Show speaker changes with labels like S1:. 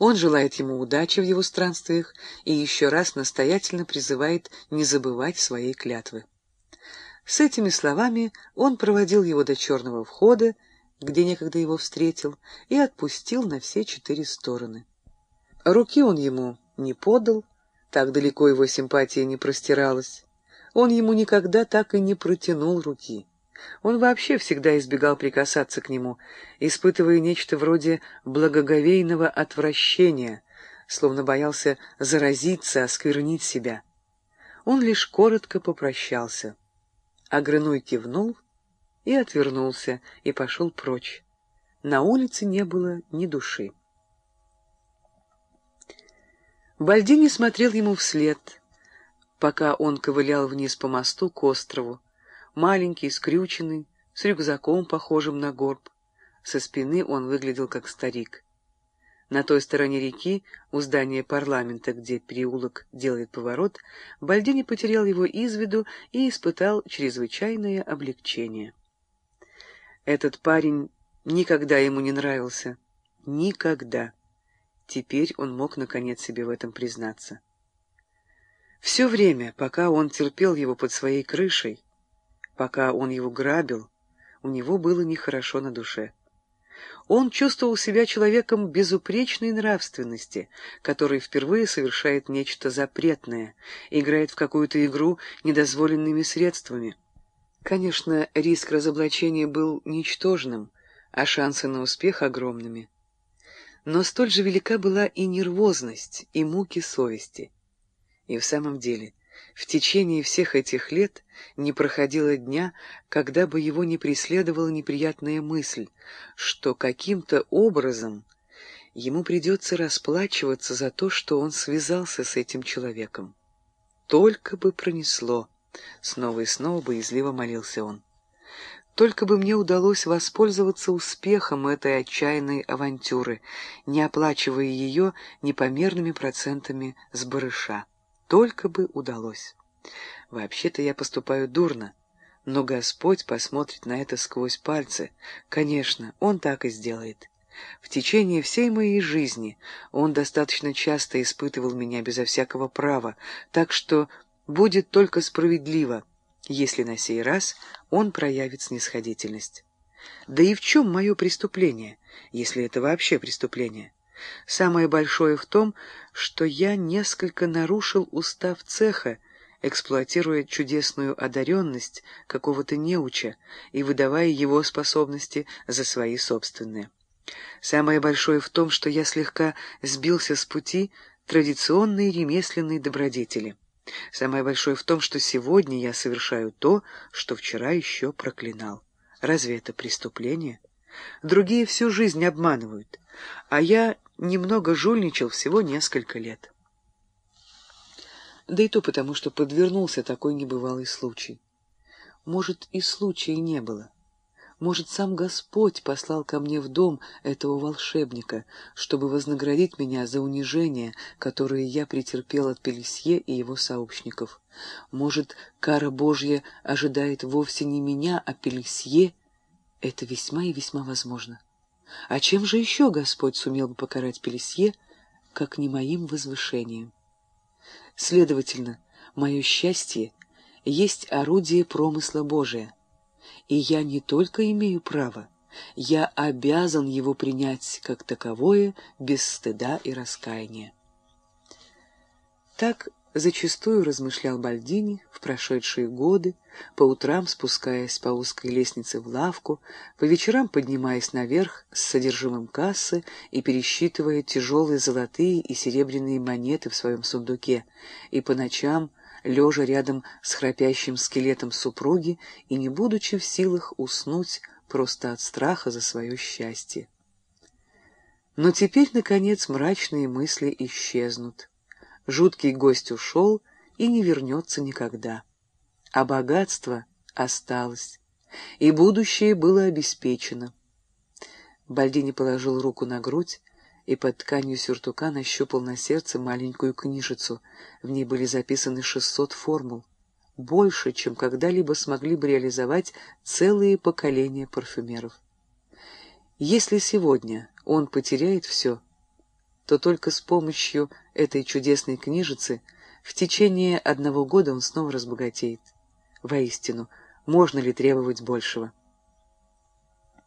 S1: Он желает ему удачи в его странствиях и еще раз настоятельно призывает не забывать своей клятвы. С этими словами он проводил его до черного входа, где некогда его встретил, и отпустил на все четыре стороны. Руки он ему не подал, так далеко его симпатия не простиралась. Он ему никогда так и не протянул руки. Он вообще всегда избегал прикасаться к нему, испытывая нечто вроде благоговейного отвращения, словно боялся заразиться, осквернить себя. Он лишь коротко попрощался. А Грыной кивнул и отвернулся, и пошел прочь. На улице не было ни души. Бальдини смотрел ему вслед, пока он ковылял вниз по мосту к острову, маленький, скрюченный, с рюкзаком, похожим на горб. Со спины он выглядел как старик. На той стороне реки, у здания парламента, где переулок делает поворот, Бальдини потерял его из виду и испытал чрезвычайное облегчение. Этот парень никогда ему не нравился. Никогда. Теперь он мог, наконец, себе в этом признаться. Все время, пока он терпел его под своей крышей, Пока он его грабил, у него было нехорошо на душе. Он чувствовал себя человеком безупречной нравственности, который впервые совершает нечто запретное, играет в какую-то игру недозволенными средствами. Конечно, риск разоблачения был ничтожным, а шансы на успех огромными. Но столь же велика была и нервозность, и муки совести. И в самом деле, в течение всех этих лет не проходило дня, когда бы его не преследовала неприятная мысль, что каким-то образом ему придется расплачиваться за то, что он связался с этим человеком. Только бы пронесло, снова и снова боязливо молился он. Только бы мне удалось воспользоваться успехом этой отчаянной авантюры, не оплачивая ее непомерными процентами с барыша. Только бы удалось. Вообще-то я поступаю дурно, но Господь посмотрит на это сквозь пальцы. Конечно, Он так и сделает. В течение всей моей жизни Он достаточно часто испытывал меня безо всякого права, так что будет только справедливо, если на сей раз Он проявит снисходительность. Да и в чем мое преступление, если это вообще преступление? Самое большое в том, что я несколько нарушил устав цеха, эксплуатируя чудесную одаренность какого-то неуча и выдавая его способности за свои собственные. Самое большое в том, что я слегка сбился с пути традиционной ремесленной добродетели. Самое большое в том, что сегодня я совершаю то, что вчера еще проклинал. Разве это преступление? Другие всю жизнь обманывают, а я немного жульничал всего несколько лет. Да и то потому, что подвернулся такой небывалый случай. Может, и случая не было. Может, сам Господь послал ко мне в дом этого волшебника, чтобы вознаградить меня за унижение, которое я претерпел от Пелесье и его сообщников. Может, кара Божья ожидает вовсе не меня, а Пелесье? Это весьма и весьма возможно. А чем же еще Господь сумел бы покарать Пелесье, как не моим возвышением? Следовательно, мое счастье есть орудие промысла Божия, и я не только имею право, я обязан его принять как таковое без стыда и раскаяния. Так Зачастую размышлял Бальдини в прошедшие годы, по утрам спускаясь по узкой лестнице в лавку, по вечерам поднимаясь наверх с содержимым кассы и пересчитывая тяжелые золотые и серебряные монеты в своем сундуке, и по ночам, лежа рядом с храпящим скелетом супруги и не будучи в силах уснуть просто от страха за свое счастье. Но теперь, наконец, мрачные мысли исчезнут. Жуткий гость ушел и не вернется никогда. А богатство осталось, и будущее было обеспечено. Бальдини положил руку на грудь и под тканью сюртука нащупал на сердце маленькую книжицу. В ней были записаны шестьсот формул, больше, чем когда-либо смогли бы реализовать целые поколения парфюмеров. Если сегодня он потеряет все, то только с помощью этой чудесной книжицы в течение одного года он снова разбогатеет. Воистину, можно ли требовать большего?